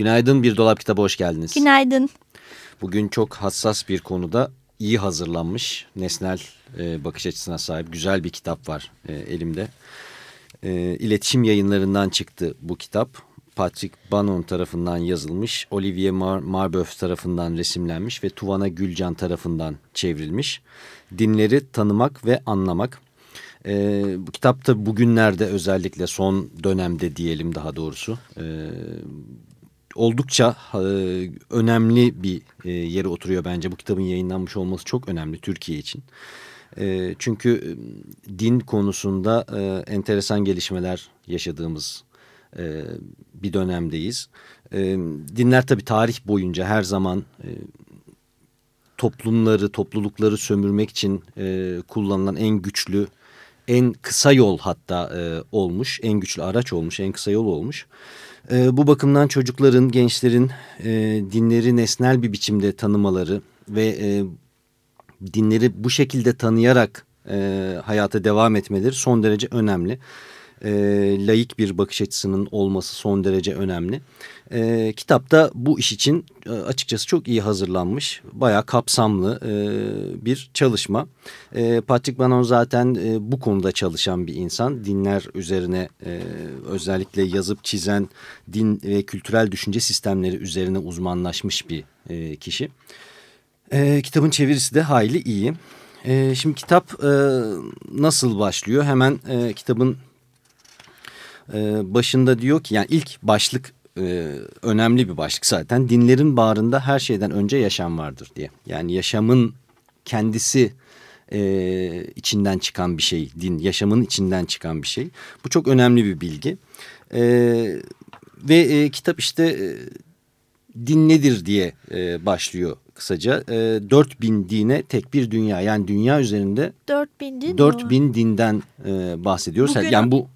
Günaydın Bir Dolap Kitabı hoş geldiniz. Günaydın. Bugün çok hassas bir konuda iyi hazırlanmış, nesnel e, bakış açısına sahip güzel bir kitap var e, elimde. E, iletişim yayınlarından çıktı bu kitap. Patrick Bannon tarafından yazılmış, Olivier Mar Marbeuf tarafından resimlenmiş ve Tuvana Gülcan tarafından çevrilmiş. Dinleri tanımak ve anlamak. E, bu kitap da bugünlerde özellikle son dönemde diyelim daha doğrusu... E, oldukça e, önemli bir e, yere oturuyor bence. Bu kitabın yayınlanmış olması çok önemli Türkiye için. E, çünkü e, din konusunda e, enteresan gelişmeler yaşadığımız e, bir dönemdeyiz. E, dinler tabii tarih boyunca her zaman e, toplumları, toplulukları sömürmek için e, kullanılan en güçlü, en kısa yol hatta e, olmuş, en güçlü araç olmuş, en kısa yol olmuş. E, bu bakımdan çocukların, gençlerin e, dinleri nesnel bir biçimde tanımaları ve e, dinleri bu şekilde tanıyarak e, hayata devam etmeleri son derece önemli e, laik bir bakış açısının olması son derece önemli. E, kitapta bu iş için e, açıkçası çok iyi hazırlanmış, bayağı kapsamlı e, bir çalışma. E, Patrick Bannon zaten e, bu konuda çalışan bir insan. Dinler üzerine e, özellikle yazıp çizen din ve kültürel düşünce sistemleri üzerine uzmanlaşmış bir e, kişi. E, kitabın çevirisi de hayli iyi. E, şimdi kitap e, nasıl başlıyor? Hemen e, kitabın e, başında diyor ki yani ilk başlık e, önemli bir başlık zaten. Dinlerin bağrında her şeyden önce yaşam vardır diye. Yani yaşamın kendisi e, içinden çıkan bir şey. Din yaşamın içinden çıkan bir şey. Bu çok önemli bir bilgi. E, ve e, kitap işte e, din nedir diye e, başlıyor kısaca. E, 4000 dine tek bir dünya. Yani dünya üzerinde 4000 din 4000 dinden e, bahsediyoruz. Bugün yani bu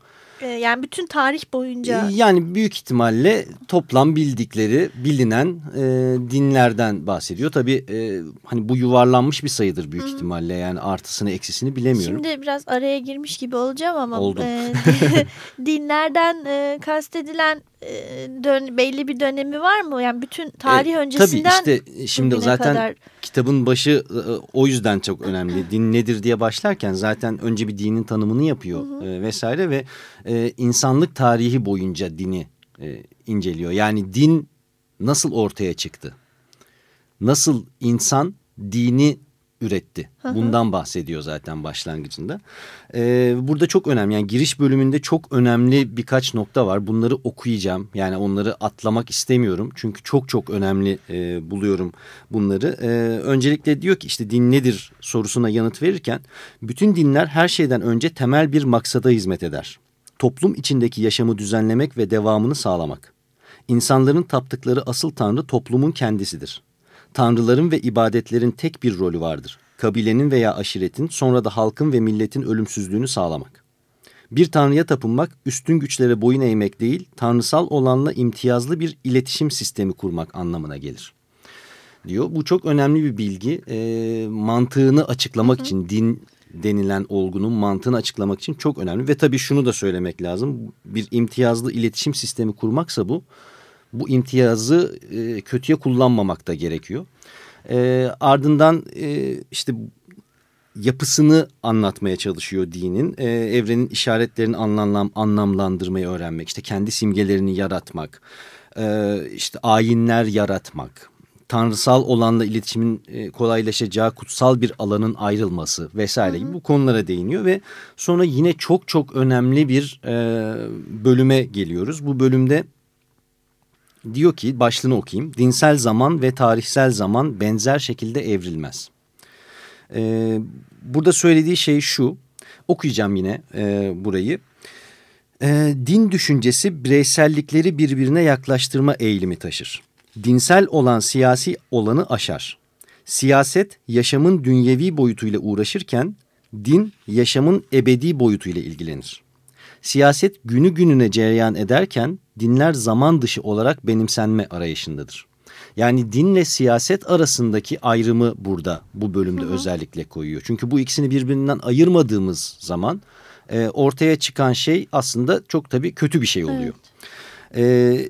yani bütün tarih boyunca. Yani büyük ihtimalle toplam bildikleri bilinen e, dinlerden bahsediyor. Tabii e, hani bu yuvarlanmış bir sayıdır büyük Hı. ihtimalle yani artısını eksisini bilemiyorum. Şimdi biraz araya girmiş gibi olacağım ama Oldum. e, dinlerden e, kastedilen dön, belli bir dönemi var mı? Yani bütün tarih e, öncesinden Tabii işte şimdi zaten kadar... kitabın başı e, o yüzden çok önemli. Din nedir diye başlarken zaten önce bir dinin tanımını yapıyor hı hı. E, vesaire ve e, insanlık tarihi boyunca dini e, inceliyor. Yani din nasıl ortaya çıktı? Nasıl insan dini üretti. Bundan bahsediyor zaten başlangıcında. Ee, burada çok önemli yani giriş bölümünde çok önemli birkaç nokta var. Bunları okuyacağım yani onları atlamak istemiyorum. Çünkü çok çok önemli e, buluyorum bunları. Ee, öncelikle diyor ki işte din nedir sorusuna yanıt verirken bütün dinler her şeyden önce temel bir maksada hizmet eder. Toplum içindeki yaşamı düzenlemek ve devamını sağlamak. İnsanların taptıkları asıl tanrı toplumun kendisidir tanrıların ve ibadetlerin tek bir rolü vardır. Kabilenin veya aşiretin sonra da halkın ve milletin ölümsüzlüğünü sağlamak. Bir tanrıya tapınmak üstün güçlere boyun eğmek değil, tanrısal olanla imtiyazlı bir iletişim sistemi kurmak anlamına gelir. Diyor. Bu çok önemli bir bilgi. E, mantığını açıklamak hı hı. için din denilen olgunun mantığını açıklamak için çok önemli. Ve tabii şunu da söylemek lazım. Bir imtiyazlı iletişim sistemi kurmaksa bu bu imtiyazı e, kötüye kullanmamak da gerekiyor. E, ardından e, işte yapısını anlatmaya çalışıyor dinin. E, evrenin işaretlerini anlam, anlamlandırmayı öğrenmek, işte kendi simgelerini yaratmak, e, işte ayinler yaratmak, tanrısal olanla iletişimin e, kolaylaşacağı kutsal bir alanın ayrılması vesaire gibi bu konulara değiniyor ve sonra yine çok çok önemli bir e, bölüme geliyoruz. Bu bölümde diyor ki başlığını okuyayım. Dinsel zaman ve tarihsel zaman benzer şekilde evrilmez. E, burada söylediği şey şu. Okuyacağım yine e, burayı. E, din düşüncesi bireysellikleri birbirine yaklaştırma eğilimi taşır. Dinsel olan siyasi olanı aşar. Siyaset yaşamın dünyevi boyutuyla uğraşırken din yaşamın ebedi boyutuyla ilgilenir. Siyaset günü gününe cereyan ederken dinler zaman dışı olarak benimsenme arayışındadır. Yani dinle siyaset arasındaki ayrımı burada bu bölümde hı hı. özellikle koyuyor. Çünkü bu ikisini birbirinden ayırmadığımız zaman e, ortaya çıkan şey aslında çok tabii kötü bir şey oluyor. Evet. E,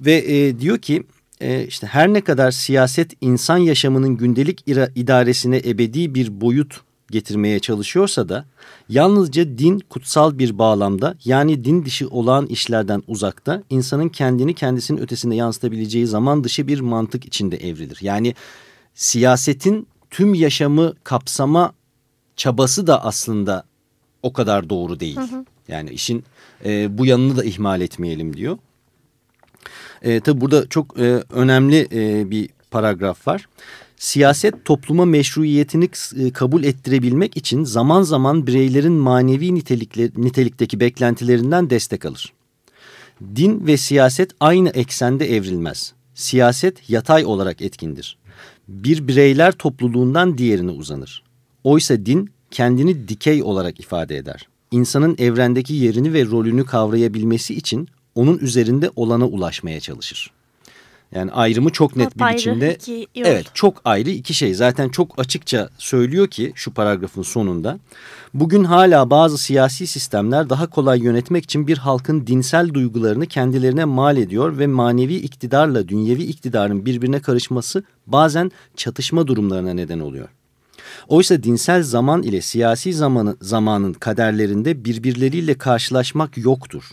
ve e, diyor ki e, işte her ne kadar siyaset insan yaşamının gündelik idaresine ebedi bir boyut getirmeye çalışıyorsa da yalnızca din kutsal bir bağlamda yani din dışı olan işlerden uzakta insanın kendini kendisinin ötesinde yansıtabileceği zaman dışı bir mantık içinde evrilir. Yani siyasetin tüm yaşamı kapsama çabası da aslında o kadar doğru değil. Hı hı. Yani işin e, bu yanını da ihmal etmeyelim diyor. E, tabi burada çok e, önemli e, bir paragraf var. Siyaset topluma meşruiyetini e, kabul ettirebilmek için zaman zaman bireylerin manevi nitelikteki beklentilerinden destek alır. Din ve siyaset aynı eksende evrilmez. Siyaset yatay olarak etkindir. Bir bireyler topluluğundan diğerine uzanır. Oysa din kendini dikey olarak ifade eder. İnsanın evrendeki yerini ve rolünü kavrayabilmesi için onun üzerinde olana ulaşmaya çalışır. Yani ayrımı çok net bir biçimde. Evet çok ayrı iki şey. Zaten çok açıkça söylüyor ki şu paragrafın sonunda. Bugün hala bazı siyasi sistemler daha kolay yönetmek için bir halkın dinsel duygularını kendilerine mal ediyor ve manevi iktidarla dünyevi iktidarın birbirine karışması bazen çatışma durumlarına neden oluyor. Oysa dinsel zaman ile siyasi zamanı, zamanın kaderlerinde birbirleriyle karşılaşmak yoktur.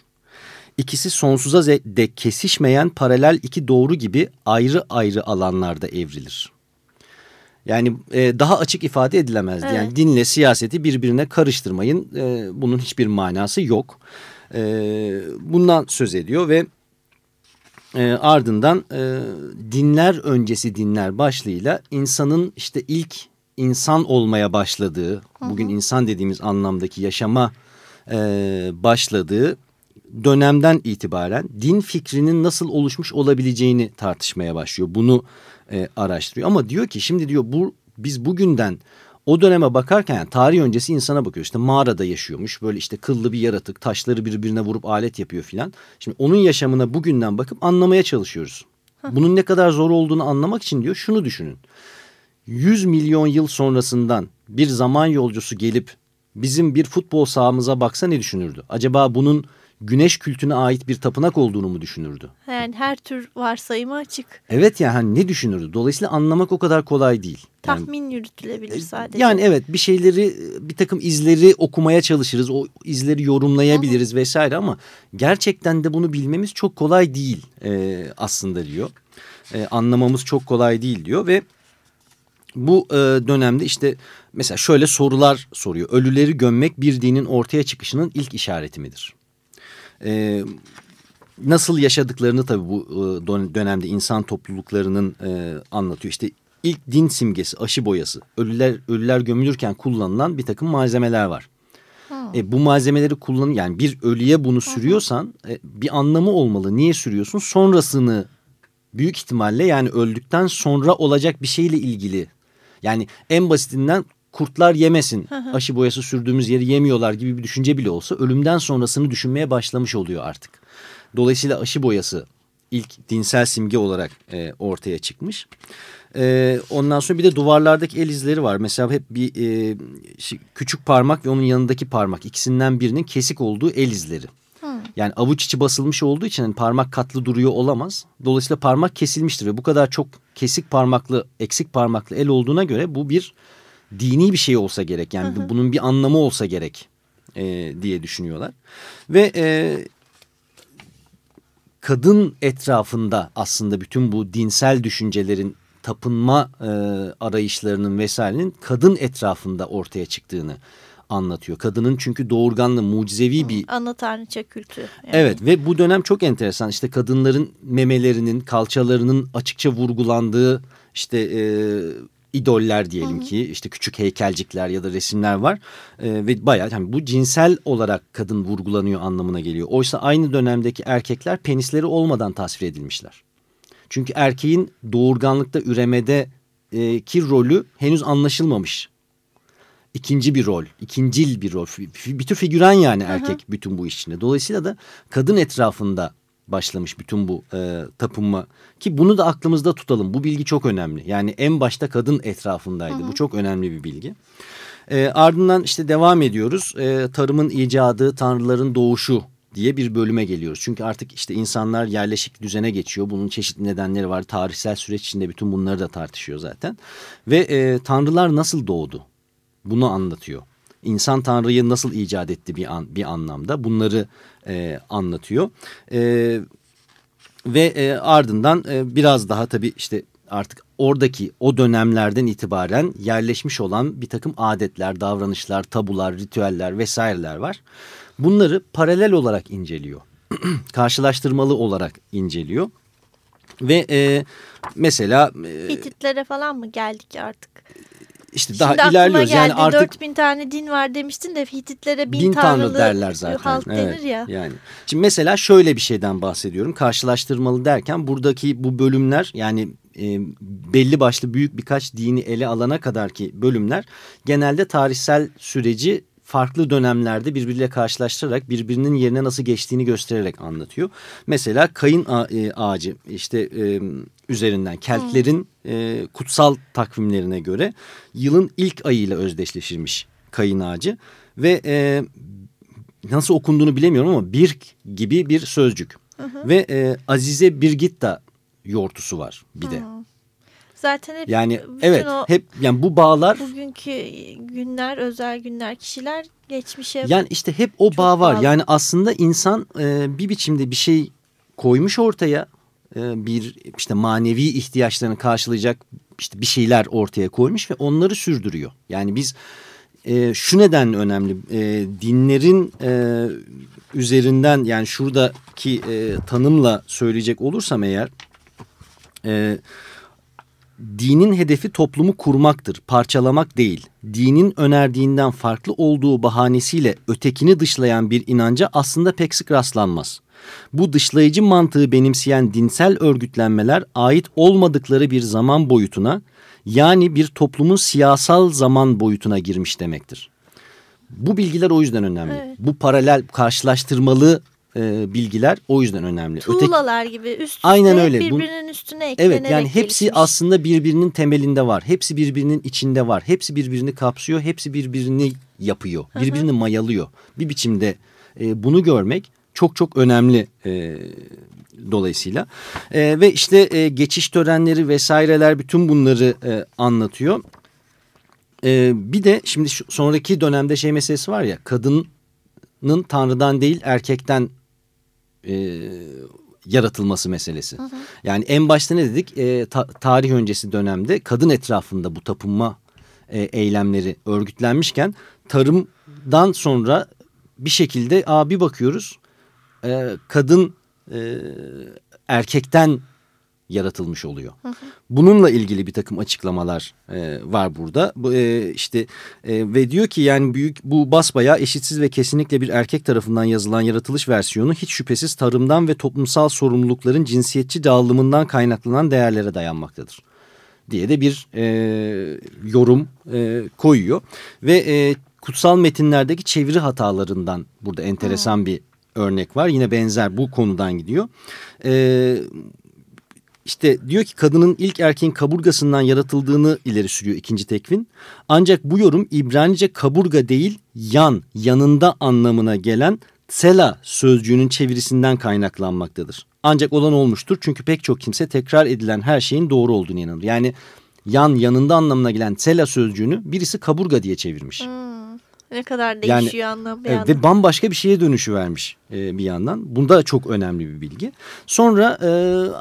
İkisi sonsuza dek kesişmeyen paralel iki doğru gibi ayrı ayrı alanlarda evrilir. Yani e, daha açık ifade edilemezdi. Evet. Yani dinle siyaseti birbirine karıştırmayın. E, bunun hiçbir manası yok. E, bundan söz ediyor ve e, ardından e, dinler öncesi dinler başlığıyla insanın işte ilk insan olmaya başladığı, bugün insan dediğimiz anlamdaki yaşama e, başladığı dönemden itibaren din fikrinin nasıl oluşmuş olabileceğini tartışmaya başlıyor. Bunu e, araştırıyor ama diyor ki şimdi diyor bu biz bugünden o döneme bakarken yani tarih öncesi insana bakıyor. İşte mağarada yaşıyormuş böyle işte kıllı bir yaratık taşları birbirine vurup alet yapıyor filan. Şimdi onun yaşamına bugünden bakıp anlamaya çalışıyoruz. Bunun ne kadar zor olduğunu anlamak için diyor şunu düşünün. 100 milyon yıl sonrasından bir zaman yolcusu gelip bizim bir futbol sahamıza baksa ne düşünürdü? Acaba bunun güneş kültüne ait bir tapınak olduğunu mu düşünürdü? Yani her tür varsayımı açık. Evet yani hani ne düşünürdü? Dolayısıyla anlamak o kadar kolay değil. Tahmin yani, yürütülebilir sadece. Yani evet bir şeyleri bir takım izleri okumaya çalışırız. O izleri yorumlayabiliriz Hı. vesaire ama gerçekten de bunu bilmemiz çok kolay değil e, aslında diyor. E, anlamamız çok kolay değil diyor ve bu e, dönemde işte mesela şöyle sorular soruyor. Ölüleri gömmek bir dinin ortaya çıkışının ilk işareti midir? E, nasıl yaşadıklarını tabii bu e, dönemde insan topluluklarının e, anlatıyor. İşte ilk din simgesi aşı boyası. Ölüler, ölüler gömülürken kullanılan bir takım malzemeler var. E, bu malzemeleri kullan yani bir ölüye bunu sürüyorsan e, bir anlamı olmalı. Niye sürüyorsun? Sonrasını büyük ihtimalle yani öldükten sonra olacak bir şeyle ilgili yani en basitinden kurtlar yemesin aşı boyası sürdüğümüz yeri yemiyorlar gibi bir düşünce bile olsa ölümden sonrasını düşünmeye başlamış oluyor artık. Dolayısıyla aşı boyası ilk dinsel simge olarak e, ortaya çıkmış. E, ondan sonra bir de duvarlardaki el izleri var. Mesela hep bir e, küçük parmak ve onun yanındaki parmak ikisinden birinin kesik olduğu el izleri. Yani avuç içi basılmış olduğu için hani parmak katlı duruyor olamaz. Dolayısıyla parmak kesilmiştir ve bu kadar çok kesik parmaklı, eksik parmaklı el olduğuna göre bu bir dini bir şey olsa gerek. Yani hı hı. bunun bir anlamı olsa gerek e, diye düşünüyorlar. Ve e, kadın etrafında aslında bütün bu dinsel düşüncelerin tapınma e, arayışlarının vesairenin kadın etrafında ortaya çıktığını anlatıyor. Kadının çünkü doğurganlı, mucizevi bir... Ana tanrıça kültü. Yani. Evet ve bu dönem çok enteresan. İşte kadınların memelerinin, kalçalarının açıkça vurgulandığı, işte e, idoller diyelim ki işte küçük heykelcikler ya da resimler var e, ve bayağı yani bu cinsel olarak kadın vurgulanıyor anlamına geliyor. Oysa aynı dönemdeki erkekler penisleri olmadan tasvir edilmişler. Çünkü erkeğin doğurganlıkta üremede e, ki rolü henüz anlaşılmamış. İkinci bir rol, ikincil bir rol. Bir tür figüran yani erkek Hı -hı. bütün bu iş içinde. Dolayısıyla da kadın etrafında başlamış bütün bu e, tapınma. Ki bunu da aklımızda tutalım. Bu bilgi çok önemli. Yani en başta kadın etrafındaydı. Hı -hı. Bu çok önemli bir bilgi. E, ardından işte devam ediyoruz. E, tarımın icadı, tanrıların doğuşu diye bir bölüme geliyoruz. Çünkü artık işte insanlar yerleşik düzene geçiyor. Bunun çeşitli nedenleri var. Tarihsel süreç içinde bütün bunları da tartışıyor zaten. Ve e, tanrılar nasıl doğdu? Bunu anlatıyor. İnsan tanrıyı nasıl icat etti bir, an, bir anlamda bunları e, anlatıyor. E, ve e, ardından e, biraz daha tabii işte artık oradaki o dönemlerden itibaren yerleşmiş olan bir takım adetler, davranışlar, tabular, ritüeller vesaireler var. Bunları paralel olarak inceliyor. Karşılaştırmalı olarak inceliyor. Ve e, mesela... E, Hititlere falan mı geldik artık? İşte Şimdi daha ilerliyoruz. Geldi. Yani artık 4000 tane din var demiştin de Hititlere bin, bin tanrılı tanrı derler zaten. halk evet, denir ya. Yani. Şimdi mesela şöyle bir şeyden bahsediyorum. Karşılaştırmalı derken buradaki bu bölümler yani e, belli başlı büyük birkaç dini ele alana kadar ki bölümler genelde tarihsel süreci farklı dönemlerde birbiriyle karşılaştırarak birbirinin yerine nasıl geçtiğini göstererek anlatıyor. Mesela kayın e, ağacı işte e, üzerinden Keltlerin e, kutsal takvimlerine göre yılın ilk ayıyla özdeşleşirmiş kayın ağacı ve e, nasıl okunduğunu bilemiyorum ama bir gibi bir sözcük hı hı. ve e, Azize Birgitta yortusu var bir de. Hı. Zaten hep yani evet o, hep yani bu bağlar bugünkü günler özel günler kişiler geçmişe yani işte hep o bağ var. Bağlı. Yani aslında insan e, bir biçimde bir şey koymuş ortaya e, bir işte manevi ihtiyaçlarını karşılayacak işte bir şeyler ortaya koymuş ve onları sürdürüyor. Yani biz e, şu nedenle önemli e, dinlerin e, üzerinden yani şuradaki e, tanımla söyleyecek olursam eğer e, dinin hedefi toplumu kurmaktır, parçalamak değil. Dinin önerdiğinden farklı olduğu bahanesiyle ötekini dışlayan bir inanca aslında pek sık rastlanmaz. Bu dışlayıcı mantığı benimseyen dinsel örgütlenmeler ait olmadıkları bir zaman boyutuna yani bir toplumun siyasal zaman boyutuna girmiş demektir. Bu bilgiler o yüzden önemli. Evet. Bu paralel karşılaştırmalı e, bilgiler o yüzden önemli. Tuğlalar Öteki, gibi üst üste Aynen öyle. birbirinin üstüne eklenerek Evet yani hepsi gelişmiş. aslında birbirinin temelinde var. Hepsi birbirinin içinde var. Hepsi birbirini kapsıyor. Hepsi birbirini yapıyor. Birbirini Hı -hı. mayalıyor. Bir biçimde e, bunu görmek çok çok önemli e, dolayısıyla. E, ve işte e, geçiş törenleri vesaireler bütün bunları e, anlatıyor. E, bir de şimdi şu, sonraki dönemde şey meselesi var ya kadının tanrıdan değil erkekten e, yaratılması meselesi. Hı hı. Yani en başta ne dedik? E, ta, tarih öncesi dönemde kadın etrafında bu tapınma e, eylemleri örgütlenmişken tarımdan sonra bir şekilde aa, bir bakıyoruz e, kadın e, erkekten yaratılmış oluyor. Hı hı. Bununla ilgili bir takım açıklamalar e, var burada. Bu, e, işte e, ve diyor ki yani büyük bu basbaya eşitsiz ve kesinlikle bir erkek tarafından yazılan yaratılış versiyonu hiç şüphesiz tarımdan ve toplumsal sorumlulukların cinsiyetçi dağılımından kaynaklanan değerlere dayanmaktadır diye de bir e, yorum e, koyuyor ve e, kutsal metinlerdeki çeviri hatalarından burada enteresan hmm. bir örnek var yine benzer bu konudan gidiyor. E, işte diyor ki kadının ilk erkeğin kaburgasından yaratıldığını ileri sürüyor ikinci tekvin. Ancak bu yorum İbranice kaburga değil yan, yanında anlamına gelen tsela sözcüğünün çevirisinden kaynaklanmaktadır. Ancak olan olmuştur çünkü pek çok kimse tekrar edilen her şeyin doğru olduğunu inanır. Yani yan, yanında anlamına gelen tsela sözcüğünü birisi kaburga diye çevirmiş. Hmm. Ne kadar değişiyor yani, anlam bir yandan. Ve bambaşka bir şeye dönüşü vermiş e, bir yandan. Bunda çok önemli bir bilgi. Sonra e,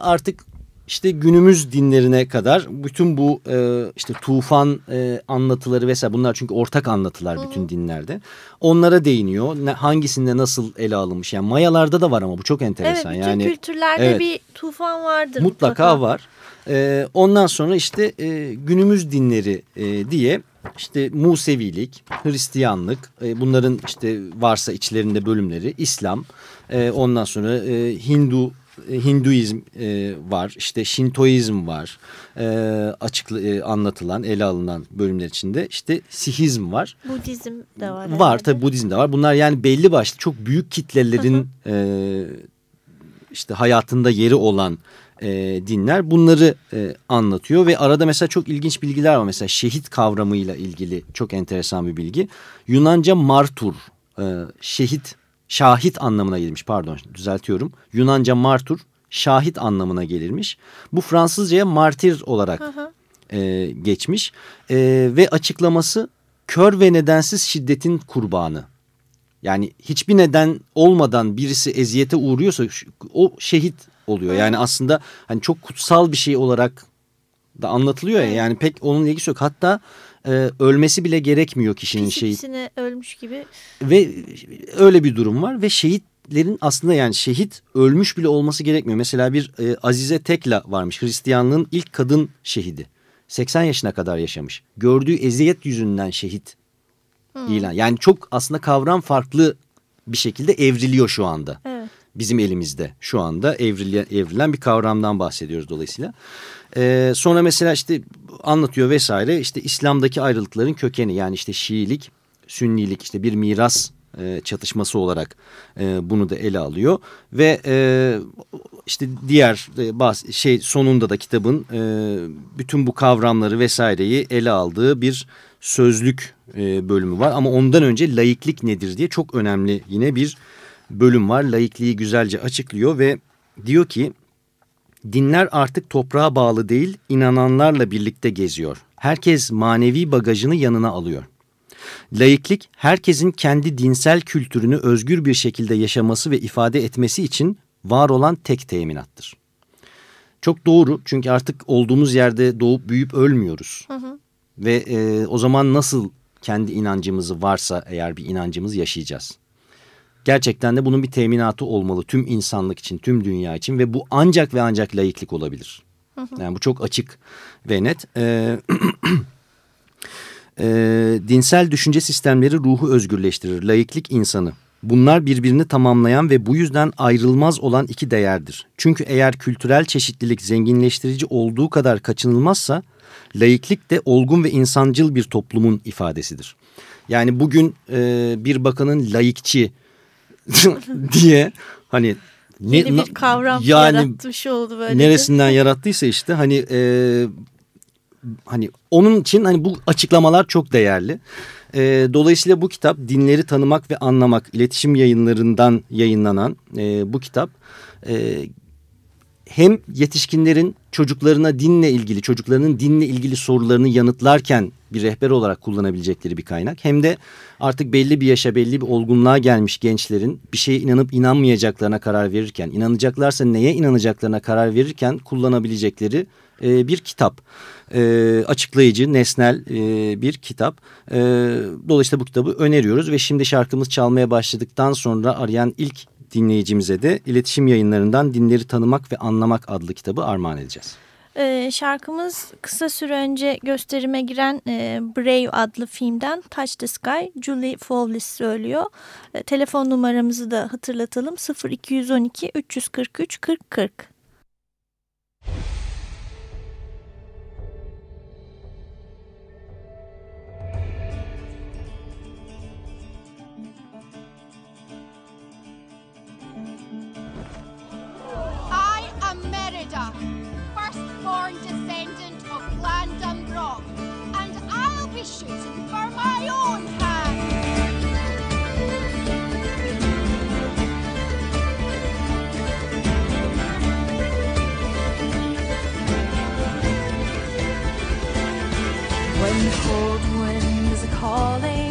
artık işte günümüz dinlerine kadar bütün bu e, işte tufan e, anlatıları vesaire bunlar çünkü ortak anlatılar bütün dinlerde. Onlara değiniyor. Ne, hangisinde nasıl ele alınmış? Yani Mayalarda da var ama bu çok enteresan. Evet bütün yani kültürlerde evet. bir tufan vardır. mutlaka var. E, ondan sonra işte e, günümüz dinleri e, diye işte Musevilik, Hristiyanlık, e, bunların işte varsa içlerinde bölümleri, İslam, e, ondan sonra e, Hindu e, Hinduizm e, var, işte Şintoizm var, e, açıklı e, anlatılan, ele alınan bölümler içinde işte Sihizm var. Budizm de var. Var herhalde. tabi Budizm de var. Bunlar yani belli başlı çok büyük kitlelerin e, işte hayatında yeri olan e, dinler bunları e, anlatıyor ve arada mesela çok ilginç bilgiler var. Mesela şehit kavramıyla ilgili çok enteresan bir bilgi. Yunanca martur, e, şehit, şahit anlamına gelmiş pardon düzeltiyorum. Yunanca martur, şahit anlamına gelirmiş. Bu Fransızcaya martir olarak e, geçmiş E, ve açıklaması kör ve nedensiz şiddetin kurbanı. Yani hiçbir neden olmadan birisi eziyete uğruyorsa o şehit oluyor. Yani aslında hani çok kutsal bir şey olarak da anlatılıyor ya. Yani pek onun ilgisi yok. Hatta e, ölmesi bile gerekmiyor kişinin şehit. pisine ölmüş gibi. Ve öyle bir durum var ve şehitlerin aslında yani şehit ölmüş bile olması gerekmiyor. Mesela bir e, Azize Tekla varmış Hristiyanlığın ilk kadın şehidi. 80 yaşına kadar yaşamış. Gördüğü eziyet yüzünden şehit ilan. Yani çok aslında kavram farklı bir şekilde evriliyor şu anda. Evet. Bizim elimizde şu anda evrilen, evrilen bir kavramdan bahsediyoruz dolayısıyla. Ee, sonra mesela işte anlatıyor vesaire işte İslam'daki ayrılıkların kökeni yani işte Şiilik, Sünnilik işte bir miras e, çatışması olarak e, bunu da ele alıyor ve e, işte diğer e, bazı şey sonunda da kitabın e, bütün bu kavramları vesaireyi ele aldığı bir sözlük e, bölümü var ama ondan önce laiklik nedir diye çok önemli yine bir bölüm var. Laikliği güzelce açıklıyor ve diyor ki dinler artık toprağa bağlı değil inananlarla birlikte geziyor. Herkes manevi bagajını yanına alıyor. Laiklik herkesin kendi dinsel kültürünü özgür bir şekilde yaşaması ve ifade etmesi için var olan tek teminattır. Çok doğru çünkü artık olduğumuz yerde doğup büyüyüp ölmüyoruz. Ve e, o zaman nasıl kendi inancımızı varsa eğer bir inancımız yaşayacağız. Gerçekten de bunun bir teminatı olmalı tüm insanlık için, tüm dünya için ve bu ancak ve ancak laiklik olabilir. Yani bu çok açık ve net. Ee, e, dinsel düşünce sistemleri ruhu özgürleştirir. Laiklik insanı. Bunlar birbirini tamamlayan ve bu yüzden ayrılmaz olan iki değerdir. Çünkü eğer kültürel çeşitlilik zenginleştirici olduğu kadar kaçınılmazsa laiklik de olgun ve insancıl bir toplumun ifadesidir. Yani bugün e, bir bakanın laikçi diye hani ne, Yeni bir kavram yani yaratmış oldu böyle. neresinden yarattıysa işte hani e, hani onun için hani bu açıklamalar çok değerli. E, dolayısıyla bu kitap dinleri tanımak ve anlamak iletişim yayınlarından yayınlanan e, bu kitap e, hem yetişkinlerin çocuklarına dinle ilgili çocuklarının dinle ilgili sorularını yanıtlarken bir rehber olarak kullanabilecekleri bir kaynak. Hem de artık belli bir yaşa belli bir olgunluğa gelmiş gençlerin bir şeye inanıp inanmayacaklarına karar verirken inanacaklarsa neye inanacaklarına karar verirken kullanabilecekleri e, bir kitap. E, açıklayıcı, nesnel e, bir kitap. E, dolayısıyla bu kitabı öneriyoruz ve şimdi şarkımız çalmaya başladıktan sonra arayan ilk dinleyicimize de iletişim yayınlarından Dinleri Tanımak ve Anlamak adlı kitabı armağan edeceğiz. Ee, şarkımız kısa süre önce gösterime giren e, Brave adlı filmden Touch the Sky, Julie Fowlis söylüyor. E, telefon numaramızı da hatırlatalım 0212 343 40 For my own hand. When the cold calling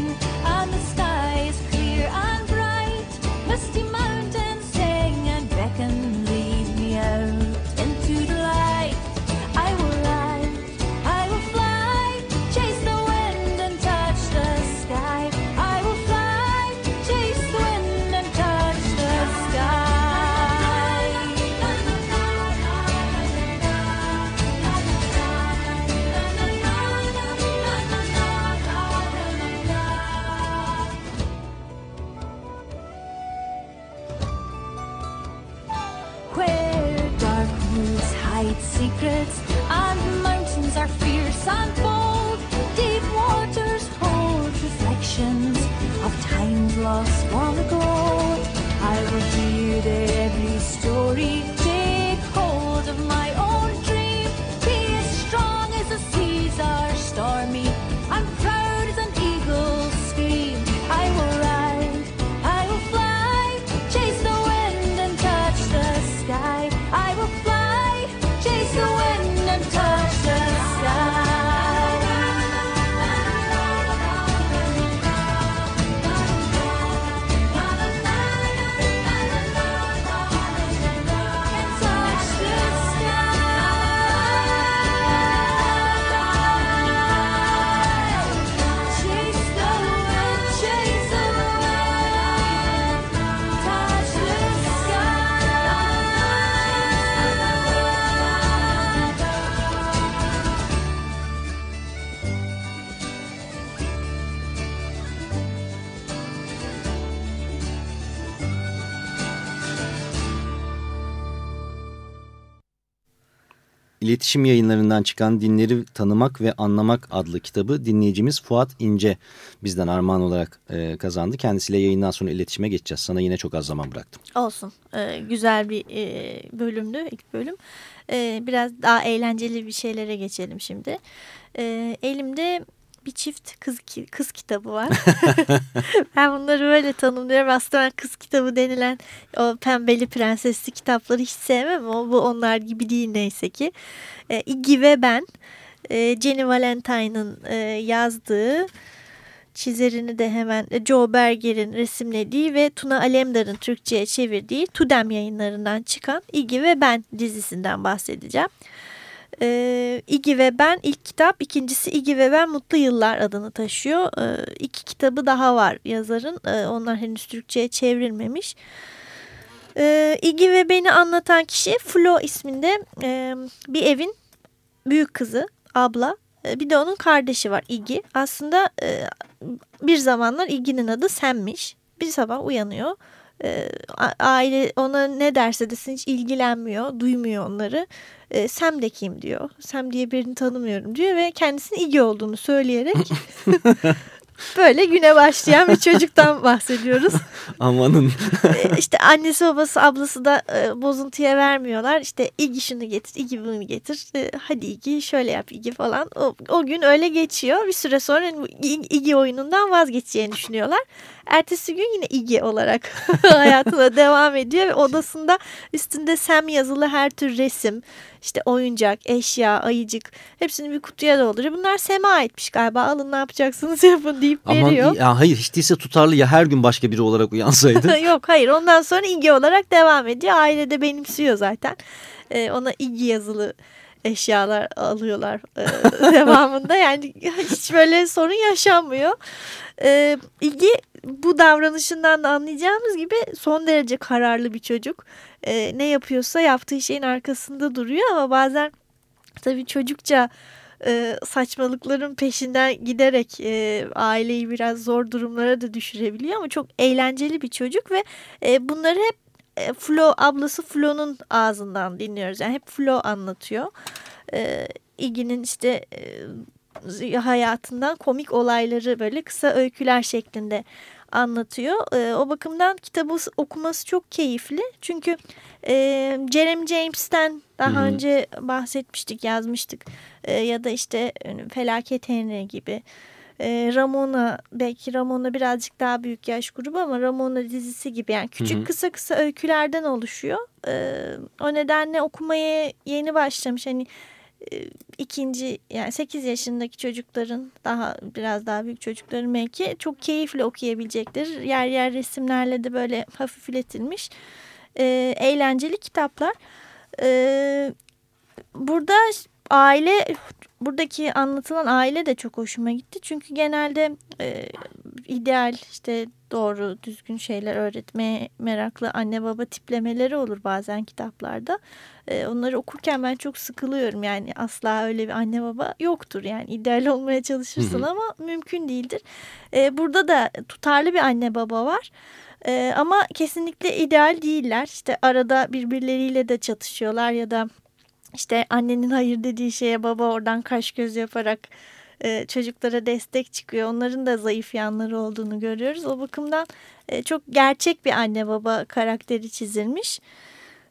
İletişim yayınlarından çıkan Dinleri Tanımak ve Anlamak adlı kitabı dinleyicimiz Fuat İnce bizden armağan olarak e, kazandı. Kendisiyle yayından sonra iletişime geçeceğiz. Sana yine çok az zaman bıraktım. Olsun. Ee, güzel bir e, bölümdü ilk bölüm. Ee, biraz daha eğlenceli bir şeylere geçelim şimdi. Ee, elimde bir çift kız ki- kız kitabı var. ben bunları böyle tanımlıyorum. Aslında ben kız kitabı denilen o pembeli prensesli kitapları hiç sevmem ama bu onlar gibi değil neyse ki. Ee, Iggy ve ben e, Jenny Valentine'ın e, yazdığı çizerini de hemen e, Joe Berger'in resimlediği ve Tuna Alemdar'ın Türkçe'ye çevirdiği Tudem yayınlarından çıkan Iggy ve Ben dizisinden bahsedeceğim. Ee, Iggy ve Ben ilk kitap, ikincisi Iggy ve Ben Mutlu Yıllar adını taşıyor. Ee, iki kitabı daha var yazarın. Ee, onlar henüz Türkçe'ye çevrilmemiş. Ee, Iggy ve Ben'i anlatan kişi Flo isminde e, bir evin büyük kızı, abla. E, Bir de onun kardeşi var Iggy. Aslında e, bir zamanlar Iggy'nin adı Sam'miş. Bir sabah uyanıyor. E, a- aile ona ne derse desin hiç ilgilenmiyor, duymuyor onları. E, Sam de kim diyor. Sam diye birini tanımıyorum diyor ve kendisinin Iggy olduğunu söyleyerek böyle güne başlayan bir çocuktan bahsediyoruz. Amanın. E, işte annesi babası ablası da e, bozuntuya vermiyorlar. İşte Iggy şunu getir, Iggy bunu getir. E, hadi Iggy şöyle yap Iggy falan. O, o gün öyle geçiyor. Bir süre sonra bu İ- Iggy oyunundan vazgeçeceğini düşünüyorlar. Ertesi gün yine Iggy olarak hayatına devam ediyor ve odasında üstünde Sam yazılı her tür resim, işte oyuncak, eşya, ayıcık hepsini bir kutuya dolduruyor. Bunlar Sam'a aitmiş galiba. Alın ne yapacaksınız yapın deyip Aman veriyor. ya hayır hiç değilse tutarlı ya her gün başka biri olarak uyansaydı. Yok hayır ondan sonra ilgi olarak devam ediyor. Ailede benimsiyor zaten. Ee, ona ilgi yazılı eşyalar alıyorlar e, devamında. Yani hiç böyle sorun yaşanmıyor. İlgi bu davranışından da anlayacağımız gibi son derece kararlı bir çocuk. Ee, ne yapıyorsa yaptığı şeyin arkasında duruyor ama bazen tabii çocukça e, saçmalıkların peşinden giderek e, aileyi biraz zor durumlara da düşürebiliyor ama çok eğlenceli bir çocuk ve e, bunları hep e, Flo ablası Flo'nun ağzından dinliyoruz. Yani hep Flo anlatıyor. E, Iggy'nin işte e, hayatından komik olayları böyle kısa öyküler şeklinde anlatıyor. E, o bakımdan kitabı okuması çok keyifli. Çünkü e, Jeremy James'ten daha Hı hı. önce bahsetmiştik, yazmıştık. E, ya da işte e, Felaket Henry gibi. E, Ramona belki Ramona birazcık daha büyük yaş grubu ama Ramona dizisi gibi yani küçük Hı hı. kısa kısa öykülerden oluşuyor. E, o nedenle okumaya yeni başlamış hani e, ikinci yani 8 yaşındaki çocukların daha biraz daha büyük çocukların belki çok keyifle okuyabilecektir. Yer yer resimlerle de böyle hafifletilmiş e, eğlenceli kitaplar. E, burada aile buradaki anlatılan aile de çok hoşuma gitti. Çünkü genelde e, ideal işte doğru düzgün şeyler öğretmeye meraklı anne baba tiplemeleri olur bazen kitaplarda. E, onları okurken ben çok sıkılıyorum. Yani asla öyle bir anne baba yoktur. Yani ideal olmaya çalışırsın Hı hı. ama mümkün değildir. E, burada da tutarlı bir anne baba var. E, ama kesinlikle ideal değiller. İşte arada birbirleriyle de çatışıyorlar ya da işte annenin hayır dediği şeye baba oradan kaş göz yaparak e, çocuklara destek çıkıyor. Onların da zayıf yanları olduğunu görüyoruz. O bakımdan e, çok gerçek bir anne baba karakteri çizilmiş.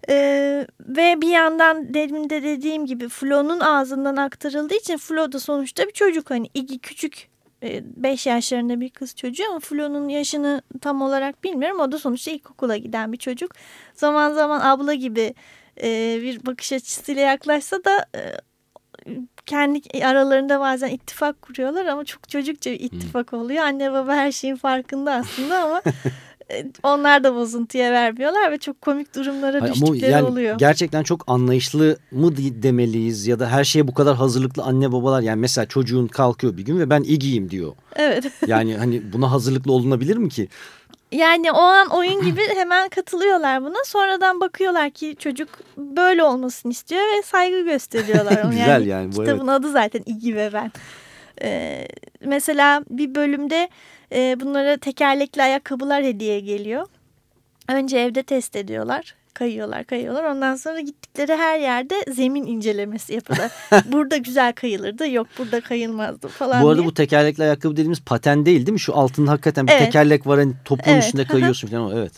Ee, ve bir yandan demin de dediğim gibi Flo'nun ağzından aktarıldığı için Flo da sonuçta bir çocuk hani Iggy küçük 5 yaşlarında bir kız çocuğu ama Flo'nun yaşını tam olarak bilmiyorum. O da sonuçta ilkokula giden bir çocuk. Zaman zaman abla gibi e, bir bakış açısıyla yaklaşsa da e, kendi aralarında bazen ittifak kuruyorlar ama çok çocukça bir ittifak oluyor. Anne baba her şeyin farkında aslında ama e, onlar da bozuntuya vermiyorlar ve çok komik durumlara Hayır, düştükleri yani oluyor. Gerçekten çok anlayışlı mı demeliyiz ya da her şeye bu kadar hazırlıklı anne babalar. Yani mesela çocuğun kalkıyor bir gün ve ben Iggy'yim diyor. Evet. Yani hani buna hazırlıklı olunabilir mi ki? Yani o an oyun gibi hemen katılıyorlar buna. Sonradan bakıyorlar ki çocuk böyle olmasını istiyor ve saygı gösteriyorlar. Güzel yani, yani bu, Kitabın evet. adı zaten İgi ve Ben. Ee, mesela bir bölümde e, bunlara tekerlekli ayakkabılar hediye geliyor. Önce evde test ediyorlar. Kayıyorlar kayıyorlar. Ondan sonra gittikleri her yerde zemin incelemesi yapıyorlar. burada güzel kayılırdı. Yok burada kayılmazdı falan Bu arada diye. bu tekerlekli ayakkabı dediğimiz paten değil değil mi? Şu altında hakikaten bir Evet. tekerlek var hani topuğun Evet. üstünde kayıyorsun falan. Evet.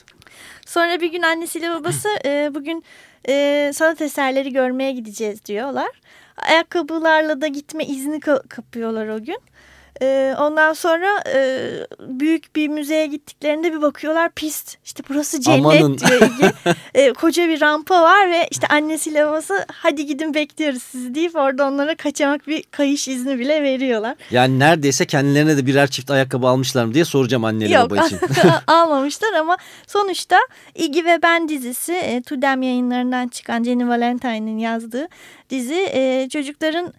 Sonra bir gün annesiyle babası e, bugün e, sanat eserleri görmeye gideceğiz diyorlar. Ayakkabılarla da gitme izni ka- kapıyorlar o gün. E, ondan sonra e, büyük bir müzeye gittiklerinde bir bakıyorlar pist. İşte burası cennet Amanın. diyor Ege. E, koca bir rampa var ve işte annesiyle babası hadi gidin bekliyoruz sizi deyip orada onlara kaçamak bir kayış izni bile veriyorlar. Yani neredeyse kendilerine de birer çift ayakkabı almışlar mı diye soracağım anneli Yok baba için. almamışlar ama sonuçta İgi ve Ben dizisi e, Tudem yayınlarından çıkan Jenny Valentine'in yazdığı dizi e, çocukların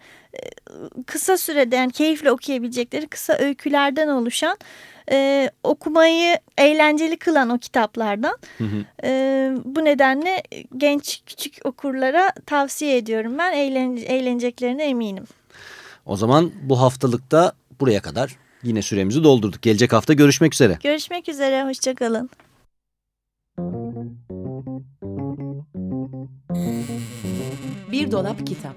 kısa sürede yani keyifle okuyabilecekleri kısa öykülerden oluşan e, okumayı eğlenceli kılan o kitaplardan. E, bu nedenle genç küçük okurlara tavsiye ediyorum ben Eğlen, eğleneceklerine eminim. O zaman bu haftalıkta buraya kadar yine süremizi doldurduk. Gelecek hafta görüşmek üzere. Görüşmek üzere hoşçakalın. Bir dolap kitap.